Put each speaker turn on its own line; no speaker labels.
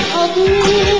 of me.